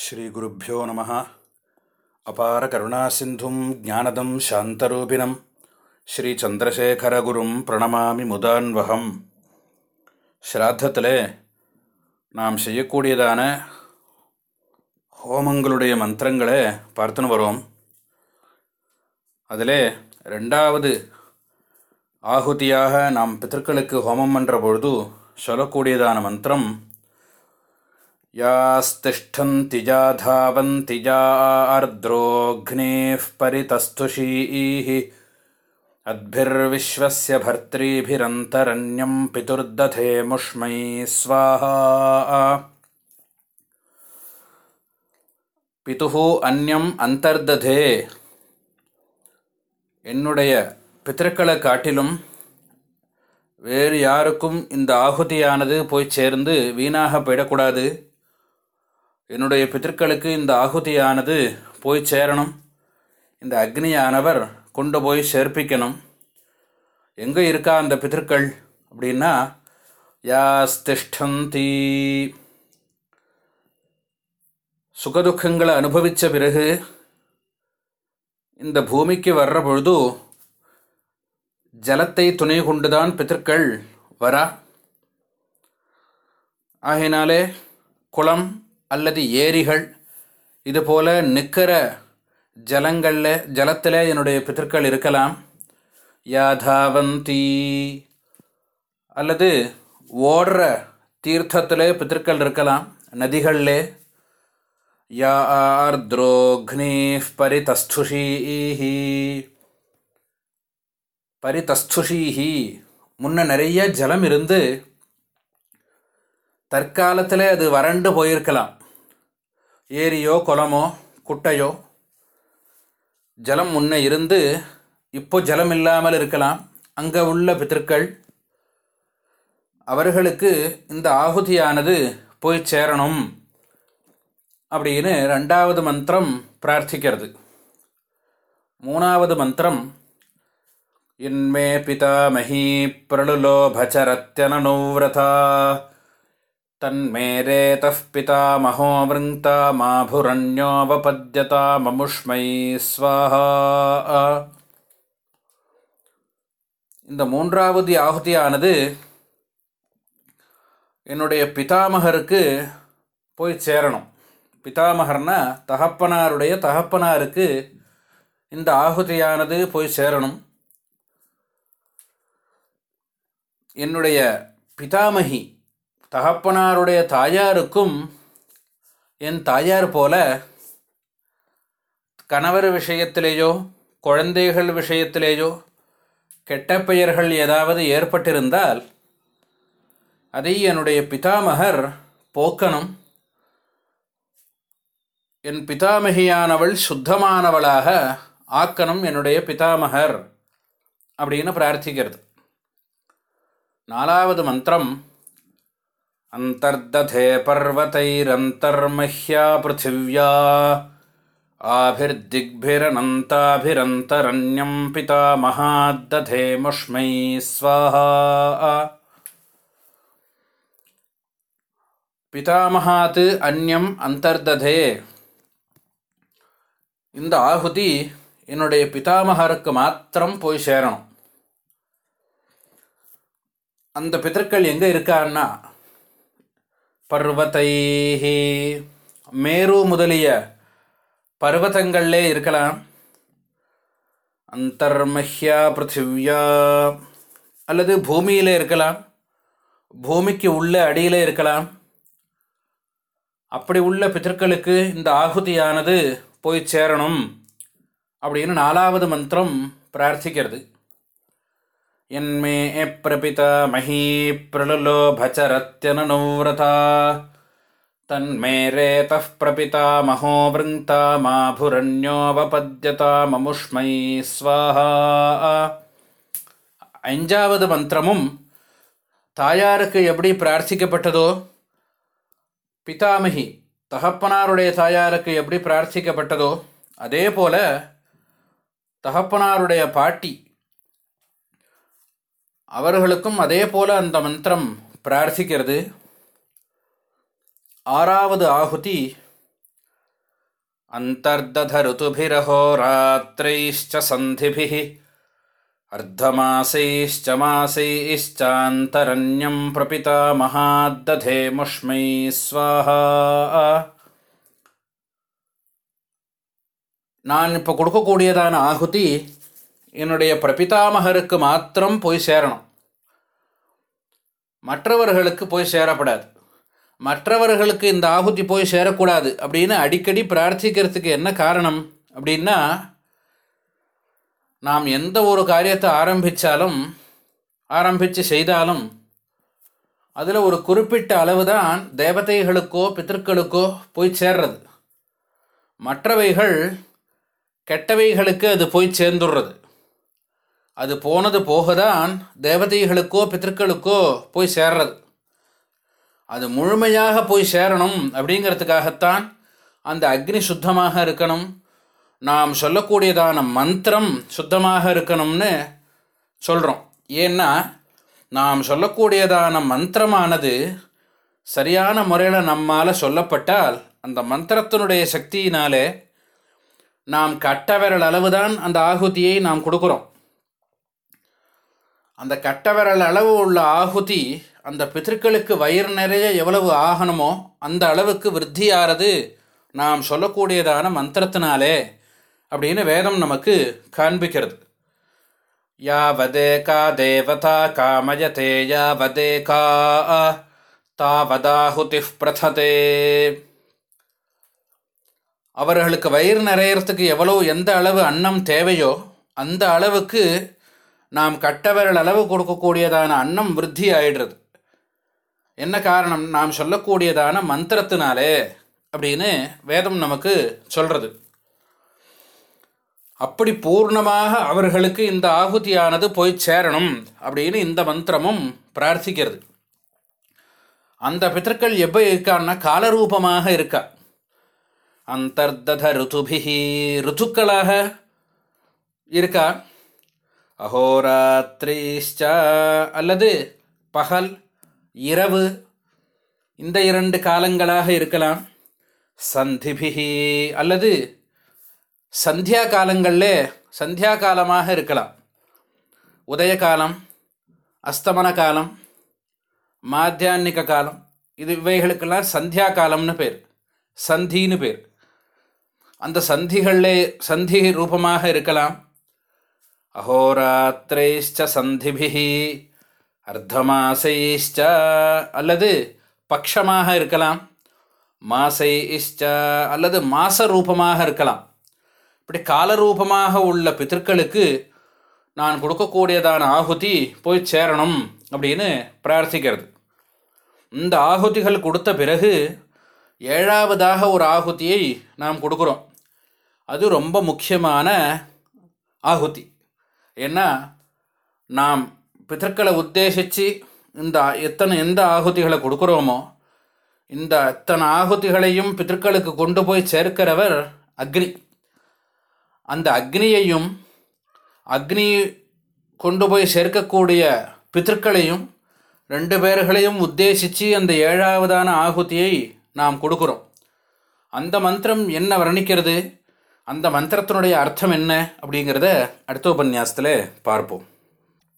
ஸ்ரீகுருப்போ நம. அபார கருணாசிந்தும் ஜானதம் சாந்தரூபிணம். ஸ்ரீ சந்திரசேகரகுரும் பிரணமாமி முதான்வகம். ஸ்ராத்தத்தில் நாம் செய்யக்கூடியதான ஹோமங்களுடைய மந்திரங்களை பார்த்துன்னு வரோம். அதில் ரெண்டாவது ஆகுதியாக நாம் பித்தர்களுக்கு ஹோமம் பண்ணுற பொழுது சொல்லக்கூடியதான மந்திரம் यास्तिष्ठन्ति जाधावन्ति जार्द्रोऽग्नेः परितस्तुषीः अद्भिर्विश्वस्य भर्तृभिरन्तरण्यं पितुर्दधे मुष्मै स्वाहा பிதுः அந்யம் அந்தர்ததே என்னுடைய பித்திருக்களை காட்டிலும் வேறு யாருக்கும் இந்த ஆகுதியானது போய் சேர்ந்து வீணாக போயிடக்கூடாது என்னுடைய பித்திருக்களுக்கு இந்த ஆகுதியானது போய் சேரணும். இந்த அக்னியானவர் கொண்டு போய் சேர்ப்பிக்கணும். எங்கே இருக்கா அந்த பித்திருக்கள்? அப்படின்னா யாஸ்திஷ்டந்தி. சுகதுக்கங்களை அனுபவித்த பிறகு இந்த பூமிக்கு வர்ற பொழுது ஜலத்தை துணை கொண்டுதான் பித்திருக்கள் வரா. ஆகையினாலே குளம் அல்லது ஏரிகள் இதுபோல் நிற்கிற ஜலங்களில் ஜலத்தில் என்னுடைய பித்திருக்கள் இருக்கலாம். யாதாவந்தி. அல்லது ஓடுற தீர்த்தத்தில் பித்திருக்கள் இருக்கலாம். நதிகளில். யார்த்ரோக்னி பரிதஸ்துஷீஹி. பரிதஸ்துஷீஹி. முன்ன நிறைய ஜலம் இருந்து தற்காலத்தில் அது வறண்டு போயிருக்கலாம். ஏரியோ குளமோ குட்டையோ ஜலம் முன்ன இருந்து இப்போ ஜலம் இல்லாமல் இருக்கலாம். அங்கே உள்ள பித்திருக்கள் அவர்களுக்கு இந்த ஆகுதியானது போய் சேரணும் அப்படின்னு ரெண்டாவது மந்திரம் பிரார்த்திக்கிறது. மூணாவது மந்திரம் இன்மே பிதாமகி பிரளுலோபச்சரத்யனனுவிரதா தன்மேரேதः பிதாமகோ விருங்தாமாபுரண்யோவபத்யதா மமுஷ்மை ஸ்வாஹா இந்த மூன்றாவது ஆகுதியானது என்னுடைய பிதாமகருக்கு போய் சேரணும். பிதாமகர்னா தகப்பனாருடைய தகப்பனாருக்கு இந்த ஆகுதியானது போய் சேரணும். என்னுடைய பிதாமகி தகப்பனாருடைய தாயாருக்கும் என் தாயார் போல கணவர் விஷயத்திலேயோ குழந்தைகள் விஷயத்திலேயோ கெட்ட பெயர்கள் ஏதாவது ஏற்பட்டிருந்தால் அதை என்னுடைய பிதாமகர் போக்கணும். என் பிதாமகியானவள் சுத்தமானவளாக ஆக்கணும் என்னுடைய பிதாமகர் அப்படின்னு பிரார்த்திக்கிறது. நாலாவது மந்திரம் अन्तर्दधे पर्वतैरन्तर्मह्या पृथिव्या आभिर्दिग्भिरनन्ताभिरन्तरन्यं पितामहाद्दधे मुष्मै स्वाहा பிதாமகாத்து அந்யம் அந்தர்ததே இந்த ஆகுதி என்னுடைய பிதாமகருக்கு மாத்திரம் போய் சேரணும் அந்த பிதற்கள் எங்கே இருக்கான்னா பர்வத்தைஹி. மேரு முதலிய பர்வதங்கள்லே இருக்கலாம். அந்தர்மஹ்யா பிருத்திவ்யா. அல்லது பூமியில் இருக்கலாம். பூமிக்கு உள்ள அடியில் இருக்கலாம். அப்படி உள்ள பித்தர்களுக்கு இந்த ஆகுதியானது போய் சேரணும் அப்படின்னு நாலாவது மந்திரம் பிரார்த்திக்கிறது. यन्मे प्रपितामही प्रलुलोभचरत्यननुव्रता तन्मे रेतः प्रपितामहो वृङ्क्तामाभुरण्योपपद्यताममुष्मै ஸ்வாஹா அஞ்சாவது மந்திரமும் தாயாருக்கு எப்படி பிரார்த்திக்கப்பட்டதோ பிதாமகி தகப்பனாருடைய தாயாருக்கு எப்படி பிரார்த்திக்கப்பட்டதோ அதே போல தகப்பனாருடைய பாட்டி அவர்களுக்கும் அதே போல அந்த மந்திரம் பிரார்த்திக்கிறது ஆறாவது ஆகுதி अन्तर्दधऋतुभिरहोरात्रैश्च सन्धिभिः अर्धमासैश्च मासैश्चान्तरन्यं प्रपितामहाद्दधेमुष्मै स्वाहा நான் இப்போ கொடுக்கக்கூடியதான ஆகுதி என்னுடைய பிரபிதாமகருக்கு மாத்திரம் போய் சேரணும். மற்றவர்களுக்கு போய் சேரப்படாது. மற்றவர்களுக்கு இந்த ஆகுதி போய் சேரக்கூடாது அப்படின்னு அடிக்கடி பிரார்த்திக்கிறதுக்கு என்ன காரணம் அப்படின்னா நாம் எந்த ஒரு காரியத்தை ஆரம்பித்தாலும் ஆரம்பித்து செய்தாலும் அதில் ஒரு குறிப்பிட்ட அளவு தான் தேவதைகளுக்கோ பித்தர்களுக்கோ போய் சேர்றது. மற்றவைகள் கெட்டவைகளுக்கு அது போய் சேர்ந்துடுறது. அது போனது போக தான் தேவதைகளுக்கோ பித்தர்களுக்கோ போய் சேர்றது. அது முழுமையாக போய் சேரணும் அப்படிங்கிறதுக்காகத்தான் அந்த அக்னி சுத்தமாக இருக்கணும். நாம் சொல்லக்கூடியதான மந்திரம் சுத்தமாக இருக்கணும்னு சொல்கிறோம் ஏன்னா நாம் சொல்லக்கூடியதான மந்திரமானது சரியான முறையில் நம்மால் சொல்லப்பட்டால் அந்த மந்திரத்தினுடைய சக்தியினாலே நாம் கட்ட விரல் அளவு தான் அந்த ஆகுதியை நாம் கொடுக்குறோம். அந்த கட்டவரல் அளவு உள்ள ஆகுதி அந்த பித்திருக்களுக்கு வயிறு நிறைய எவ்வளவு ஆகணுமோ அந்த அளவுக்கு விருத்தியாகிறது நாம் சொல்லக்கூடியதான மந்திரத்தினாலே அப்படின்னு வேதம் நமக்கு காண்பிக்கிறது. யாவதே கா தேவதா காமயதே யாவதே கா தாவதாஹுதி பிரததே. அவர்களுக்கு வயிறு நிறையறதுக்கு எவ்வளவு எந்த அளவு அன்னம் தேவையோ அந்த அளவுக்கு நாம் கட்டவிரல் அளவு கொடுக்கக்கூடியதான அன்னம் விருத்தி ஆயிடுறது. என்ன காரணம்? நாம் சொல்லக்கூடியதான மந்திரத்தினாலே அப்படின்னு வேதம் நமக்கு சொல்கிறது அப்படி பூர்ணமாக அவர்களுக்கு இந்த ஆகுதியானது போய் சேரணும் அப்படின்னு இந்த மந்திரமும் பிரார்த்திக்கிறது. அந்த பித்தர்கள் எப்போ இருக்கான்னா காலரூபமாக இருக்கா. அந்தர்தத ருதுபிகி ருத்துக்களாக இருக்கா. அஹோராத்ரிஷ்ட அல்லது பகல் இரவு இந்த இரண்டு காலங்களாக இருக்கலாம். சந்திபிகி அல்லது சந்தியா காலங்களில் சந்தியா காலமாக இருக்கலாம். உதய காலம் அஸ்தமன காலம் மாத்தியான்னிக காலம் இது இவைகளுக்கெல்லாம் சந்தியா காலம்னு பேர் சந்தின்னு பேர். அந்த சந்திகளில் சந்தி ரூபமாக இருக்கலாம். அகோராத்திரைஷ்ட சந்திபி அர்த்தமாசைஷ்ட அல்லது பக்ஷமாக இருக்கலாம் மாசை இஷ்ட அல்லது மாச ரூபமாக இருக்கலாம். இப்படி காலரூபமாக உள்ள பித்தர்களுக்கு நான் கொடுக்கக்கூடியதான ஆகுதி போய் சேரணும் அப்படின்னு பிரார்த்திக்கிறது. இந்த ஆகுதிகள் கொடுத்த பிறகு ஏழாவதாக ஒரு ஆகுதியை நாம் கொடுக்குறோம். அது ரொம்ப முக்கியமான ஆகுதி. ஏன்னா நாம் பிதற்களை உத்தேசித்து இந்த எத்தனை எந்த ஆகுதிகளை கொடுக்குறோமோ இந்த எத்தனை ஆகுதிகளையும் பிதற்களுக்கு கொண்டு போய் சேர்க்கிறவர் அக்னி. அந்த அக்னியையும் அக்னி கொண்டு போய் சேர்க்கக்கூடிய பித்தர்களையும் ரெண்டு பேர்களையும் உத்தேசித்து அந்த ஏழாவதான ஆகுதியை நாம் கொடுக்குறோம். அந்த மந்திரம் என்ன வர்ணிக்கிறது? அந்த மந்திரத்தினுடைய அர்த்தம் என்ன அப்படிங்கிறத அடுத்த உபன்யாசத்தில் பார்ப்போம்.